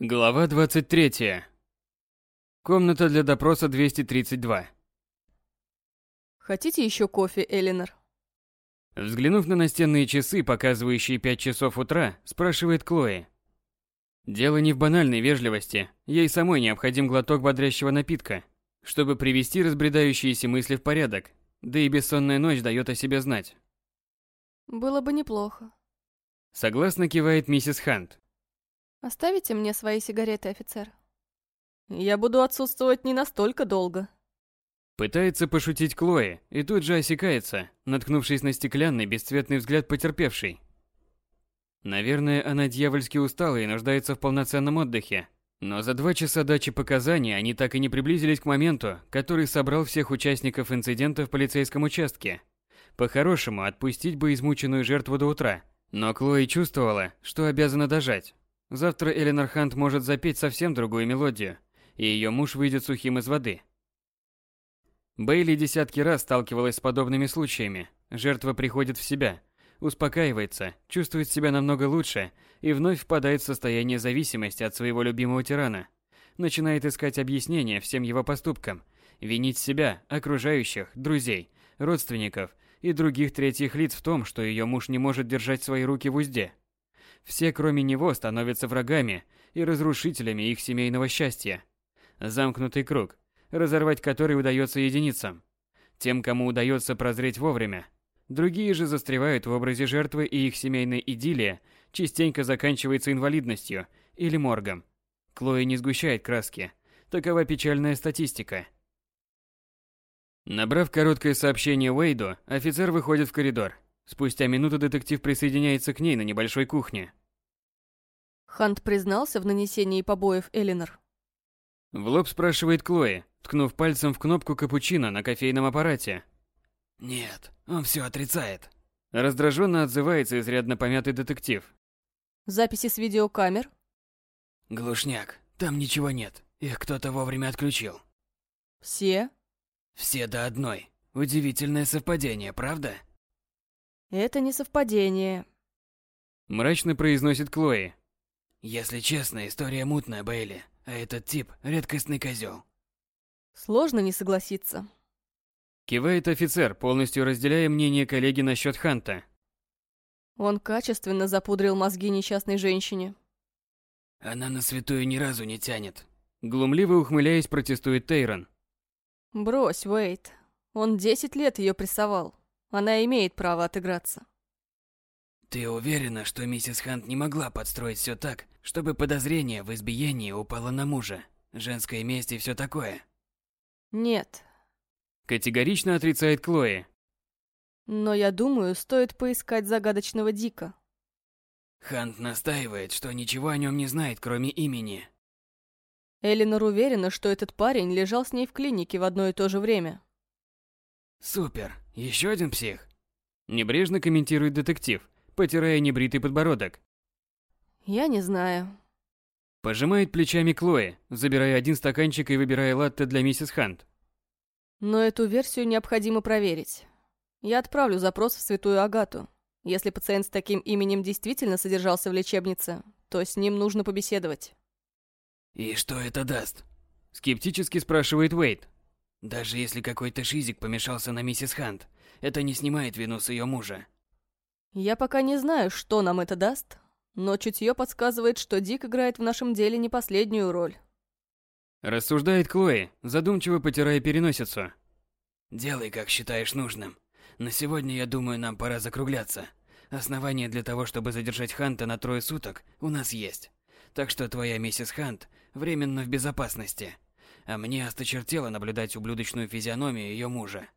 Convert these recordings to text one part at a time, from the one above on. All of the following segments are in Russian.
Глава 23. Комната для допроса 232. Хотите еще кофе, Элинор? Взглянув на настенные часы, показывающие 5 часов утра, спрашивает Клои. Дело не в банальной вежливости, ей самой необходим глоток бодрящего напитка, чтобы привести разбредающиеся мысли в порядок, да и бессонная ночь дает о себе знать. Было бы неплохо. Согласно кивает миссис Хант. Оставите мне свои сигареты, офицер. Я буду отсутствовать не настолько долго. Пытается пошутить Клои и тут же осекается, наткнувшись на стеклянный бесцветный взгляд потерпевшей. Наверное, она дьявольски устала и нуждается в полноценном отдыхе. Но за два часа дачи показаний они так и не приблизились к моменту, который собрал всех участников инцидента в полицейском участке. По-хорошему, отпустить бы измученную жертву до утра. Но Клои чувствовала, что обязана дожать. Завтра Эленор Хант может запеть совсем другую мелодию, и ее муж выйдет сухим из воды. Бейли десятки раз сталкивалась с подобными случаями. Жертва приходит в себя, успокаивается, чувствует себя намного лучше и вновь впадает в состояние зависимости от своего любимого тирана. Начинает искать объяснения всем его поступкам, винить себя, окружающих, друзей, родственников и других третьих лиц в том, что ее муж не может держать свои руки в узде. Все, кроме него, становятся врагами и разрушителями их семейного счастья. Замкнутый круг, разорвать который удается единицам. Тем, кому удается прозреть вовремя. Другие же застревают в образе жертвы и их семейная идиллия частенько заканчивается инвалидностью или моргом. Клои не сгущает краски. Такова печальная статистика. Набрав короткое сообщение Уэйду, офицер выходит в коридор. Спустя минуту детектив присоединяется к ней на небольшой кухне. Хант признался в нанесении побоев Элинор. В лоб спрашивает Клои, ткнув пальцем в кнопку капучино на кофейном аппарате. Нет, он все отрицает. Раздраженно отзывается изрядно помятый детектив. Записи с видеокамер? Глушняк, там ничего нет. Их кто-то вовремя отключил. Все? Все до одной. Удивительное совпадение, правда? Это не совпадение. Мрачно произносит Клои. Если честно, история мутная, Бейли. А этот тип – редкостный козел. Сложно не согласиться. Кивает офицер, полностью разделяя мнение коллеги насчет Ханта. Он качественно запудрил мозги несчастной женщине. Она на святую ни разу не тянет. Глумливо ухмыляясь, протестует Тейрон. Брось, Уэйт. Он десять лет ее прессовал. Она имеет право отыграться. Ты уверена, что миссис Хант не могла подстроить все так, чтобы подозрение в избиении упало на мужа? Женская месть и все такое? Нет. Категорично отрицает Клои. Но я думаю, стоит поискать загадочного Дика. Хант настаивает, что ничего о нем не знает, кроме имени. Элинор уверена, что этот парень лежал с ней в клинике в одно и то же время. Супер. Еще один псих. Небрежно комментирует детектив, потирая небритый подбородок. Я не знаю. Пожимает плечами Клои, забирая один стаканчик и выбирая латте для миссис Хант. Но эту версию необходимо проверить. Я отправлю запрос в Святую Агату. Если пациент с таким именем действительно содержался в лечебнице, то с ним нужно побеседовать. И что это даст? Скептически спрашивает Уэйт. Даже если какой-то шизик помешался на миссис Хант, это не снимает вину с ее мужа. Я пока не знаю, что нам это даст, но чутье подсказывает, что Дик играет в нашем деле не последнюю роль. Рассуждает Клои, задумчиво потирая переносицу. Делай, как считаешь нужным. На сегодня, я думаю, нам пора закругляться. Основания для того, чтобы задержать Ханта на трое суток, у нас есть. Так что твоя миссис Хант временно в безопасности а мне осточертело наблюдать ублюдочную физиономию ее мужа.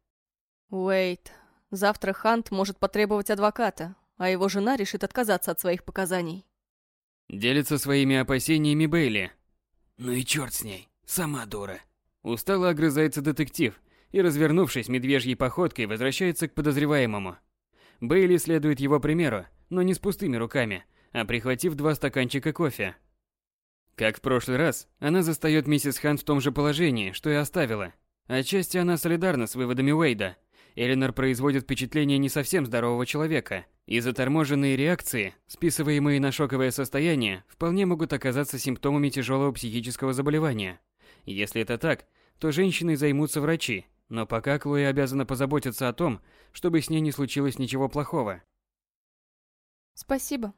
Уэйт, завтра Хант может потребовать адвоката, а его жена решит отказаться от своих показаний. Делится своими опасениями Бейли. Ну и черт с ней, сама дура. Устало огрызается детектив и, развернувшись медвежьей походкой, возвращается к подозреваемому. Бейли следует его примеру, но не с пустыми руками, а прихватив два стаканчика кофе. Как в прошлый раз, она застает миссис Хан в том же положении, что и оставила. Отчасти она солидарна с выводами Уэйда. Эленор производит впечатление не совсем здорового человека, И заторможенные реакции, списываемые на шоковое состояние, вполне могут оказаться симптомами тяжелого психического заболевания. Если это так, то женщиной займутся врачи, но пока Клои обязана позаботиться о том, чтобы с ней не случилось ничего плохого. Спасибо.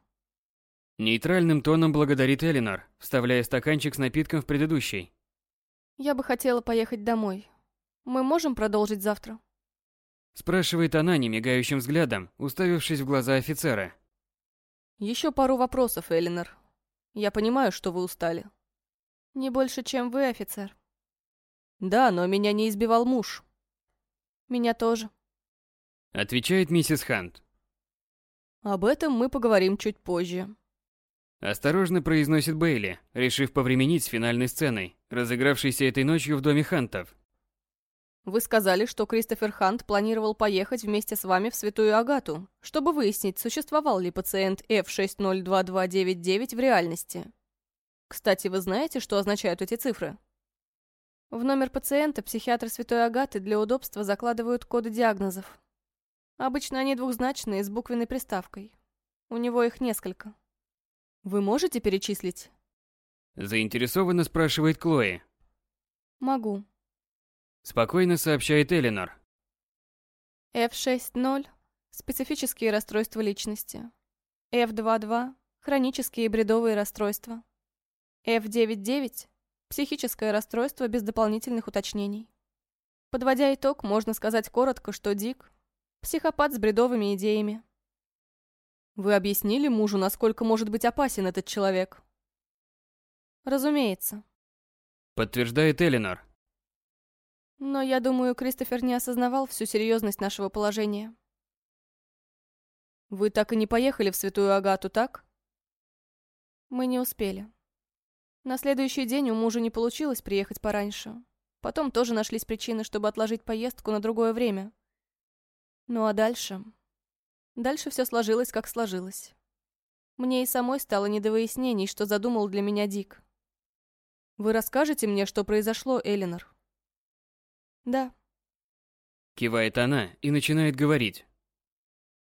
Нейтральным тоном благодарит Элинор, вставляя стаканчик с напитком в предыдущий. Я бы хотела поехать домой. Мы можем продолжить завтра? Спрашивает она немигающим взглядом, уставившись в глаза офицера. Еще пару вопросов, Элинор. Я понимаю, что вы устали. Не больше, чем вы, офицер. Да, но меня не избивал муж. Меня тоже. Отвечает миссис Хант. Об этом мы поговорим чуть позже. Осторожно произносит Бейли, решив повременить с финальной сценой, разыгравшейся этой ночью в доме Хантов. Вы сказали, что Кристофер Хант планировал поехать вместе с вами в Святую Агату, чтобы выяснить, существовал ли пациент F602299 в реальности. Кстати, вы знаете, что означают эти цифры? В номер пациента психиатры Святой Агаты для удобства закладывают коды диагнозов. Обычно они двухзначные с буквенной приставкой. У него их несколько. Вы можете перечислить? Заинтересованно спрашивает Клои. Могу. Спокойно сообщает Элинор. F60 – специфические расстройства личности. F22 – хронические бредовые расстройства. F99 – психическое расстройство без дополнительных уточнений. Подводя итог, можно сказать коротко, что Дик – психопат с бредовыми идеями. Вы объяснили мужу, насколько может быть опасен этот человек? Разумеется. Подтверждает Элинор. Но я думаю, Кристофер не осознавал всю серьезность нашего положения. Вы так и не поехали в Святую Агату, так? Мы не успели. На следующий день у мужа не получилось приехать пораньше. Потом тоже нашлись причины, чтобы отложить поездку на другое время. Ну а дальше... Дальше все сложилось, как сложилось. Мне и самой стало не до выяснений, что задумал для меня Дик. Вы расскажете мне, что произошло, Элинор? Да. Кивает она и начинает говорить.